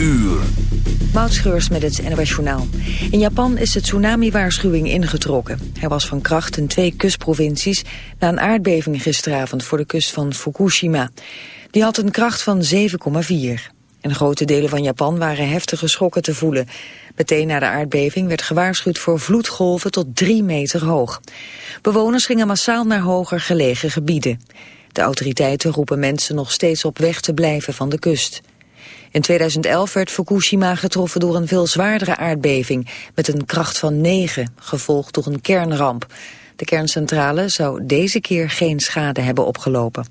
uur. Met het NOS Journaal. In Japan is de tsunami-waarschuwing ingetrokken. Hij was van kracht in twee kustprovincies... na een aardbeving gisteravond voor de kust van Fukushima. Die had een kracht van 7,4. In grote delen van Japan waren heftige schokken te voelen. Meteen na de aardbeving werd gewaarschuwd voor vloedgolven tot drie meter hoog. Bewoners gingen massaal naar hoger gelegen gebieden. De autoriteiten roepen mensen nog steeds op weg te blijven van de kust. In 2011 werd Fukushima getroffen door een veel zwaardere aardbeving met een kracht van 9, gevolgd door een kernramp. De kerncentrale zou deze keer geen schade hebben opgelopen.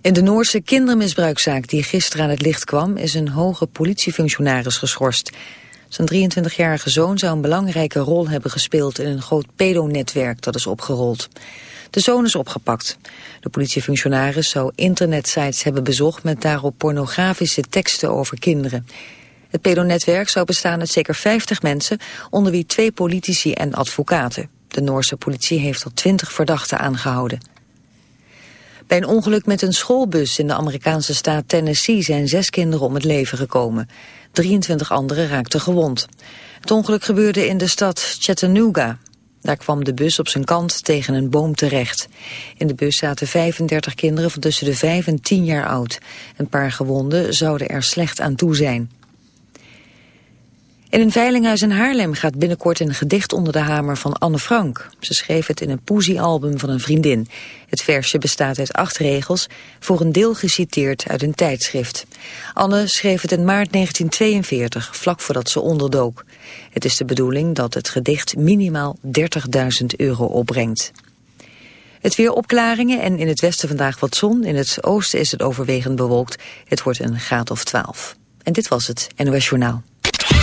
In de Noorse kindermisbruikzaak die gisteren aan het licht kwam... is een hoge politiefunctionaris geschorst. Zijn 23-jarige zoon zou een belangrijke rol hebben gespeeld... in een groot pedonetwerk dat is opgerold. De zoon is opgepakt. De politiefunctionaris zou internetsites hebben bezocht met daarop pornografische teksten over kinderen. Het pedonetwerk zou bestaan uit zeker 50 mensen, onder wie twee politici en advocaten. De Noorse politie heeft al 20 verdachten aangehouden. Bij een ongeluk met een schoolbus in de Amerikaanse staat Tennessee zijn zes kinderen om het leven gekomen. 23 anderen raakten gewond. Het ongeluk gebeurde in de stad Chattanooga. Daar kwam de bus op zijn kant tegen een boom terecht. In de bus zaten 35 kinderen van tussen de 5 en 10 jaar oud. Een paar gewonden zouden er slecht aan toe zijn. In een veilinghuis in Haarlem gaat binnenkort een gedicht onder de hamer van Anne Frank. Ze schreef het in een poesiealbum van een vriendin. Het versje bestaat uit acht regels, voor een deel geciteerd uit een tijdschrift. Anne schreef het in maart 1942, vlak voordat ze onderdook. Het is de bedoeling dat het gedicht minimaal 30.000 euro opbrengt. Het weer opklaringen en in het westen vandaag wat zon. In het oosten is het overwegend bewolkt. Het wordt een graad of 12. En dit was het NOS Journaal.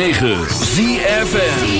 106.9 ZFN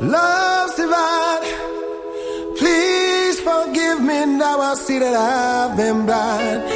love's divine. Please forgive me now. I see that I've been blind.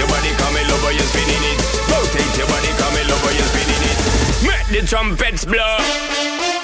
your body, come and lover, you're spinning it. Rotate your body, come and lover, you're spinning it. Make the trumpets blow.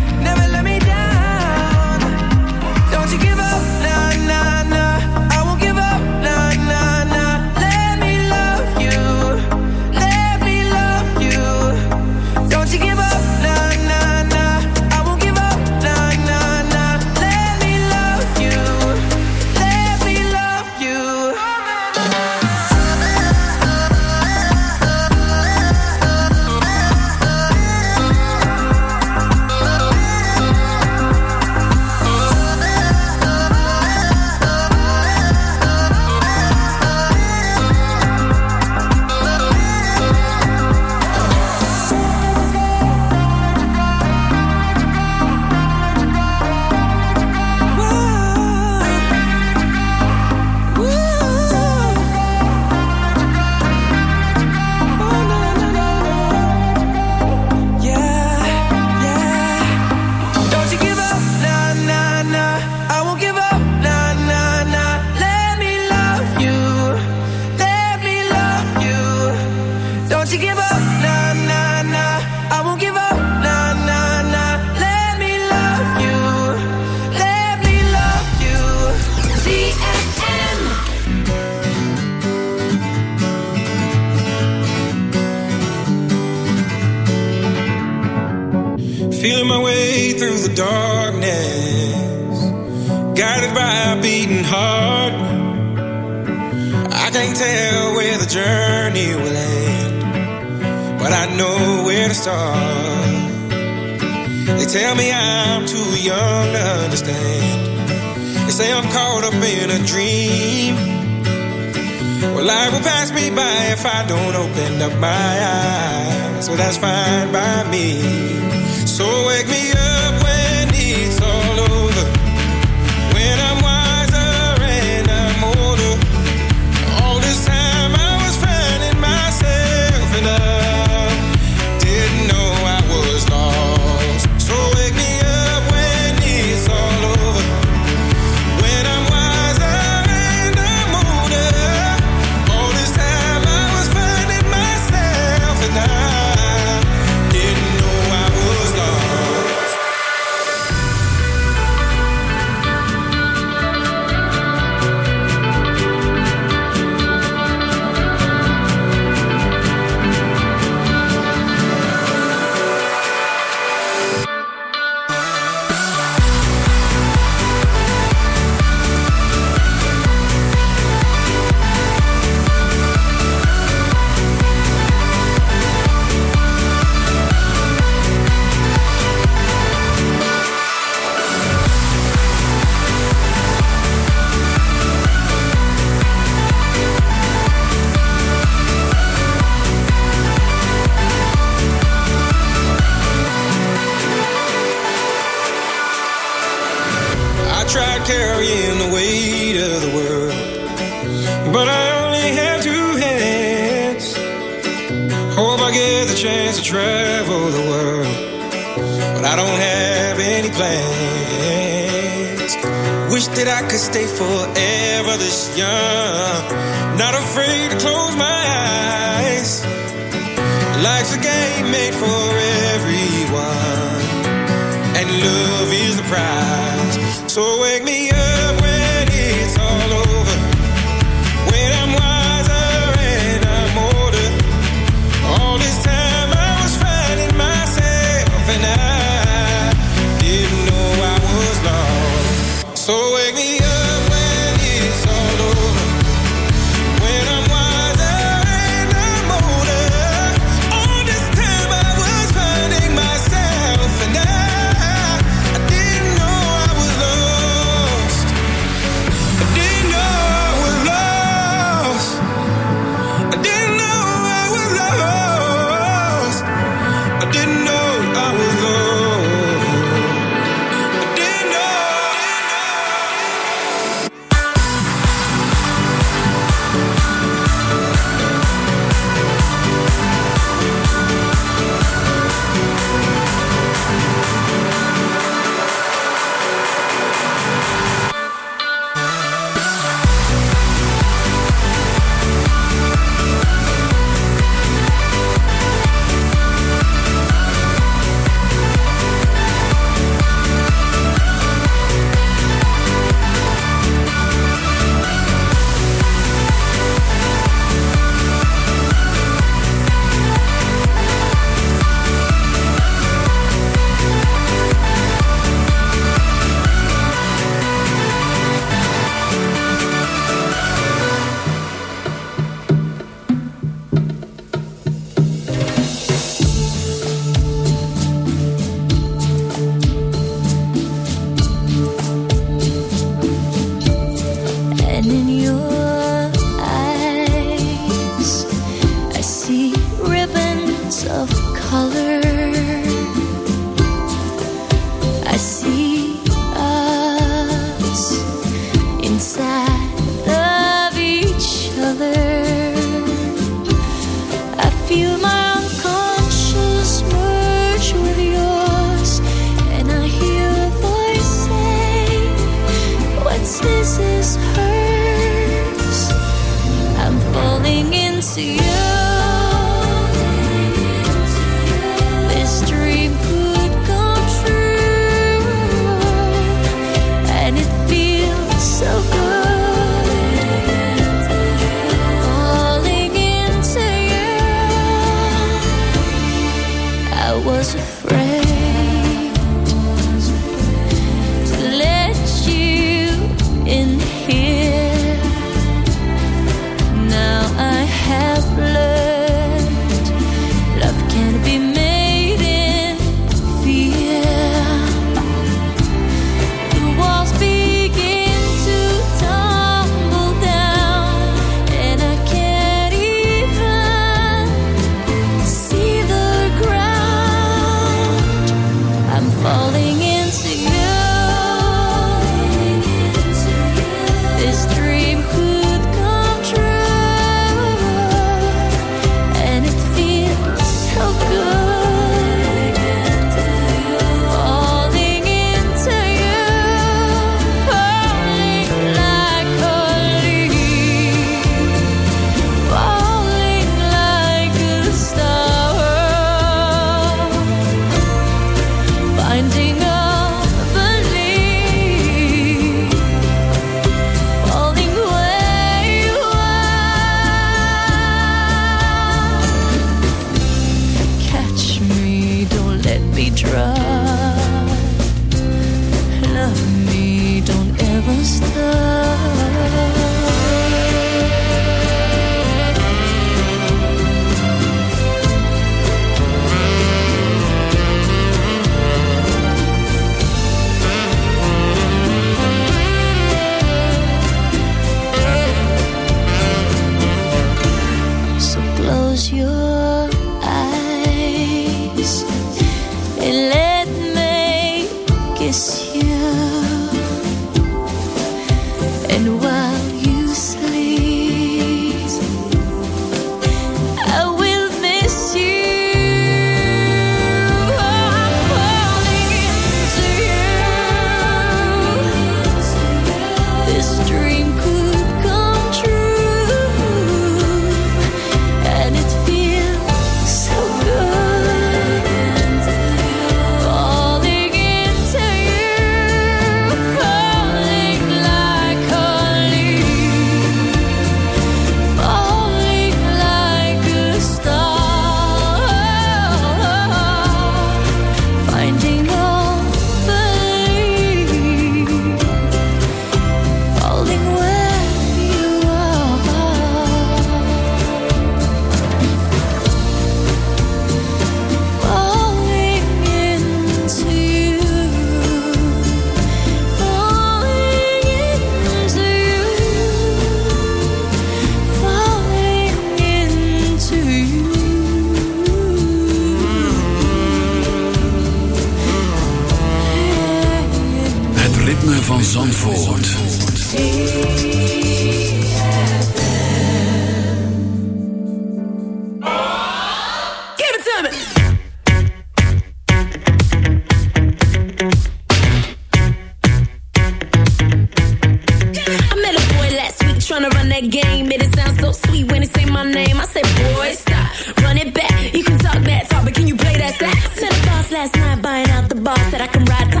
that game. Made it sounds so sweet when it say my name. I said, boy, stop, run it back. You can talk that talk, but can you play that sax? Met a boss last night buying out the bar. Said I can ride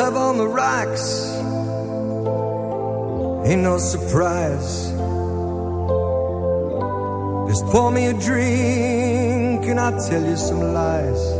Love on the rocks, ain't no surprise. Just pour me a drink and I'll tell you some lies.